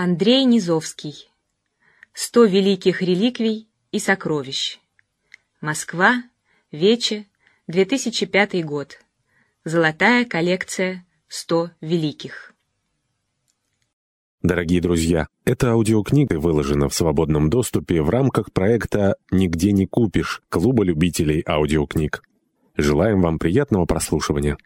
Андрей Низовский. Сто великих реликвий и сокровищ. Москва. Вече. 2005 год. Золотая коллекция «Сто великих». Дорогие друзья, эта аудиокнига выложена в свободном доступе в рамках проекта «Нигде не купишь» Клуба любителей аудиокниг. Желаем вам приятного прослушивания.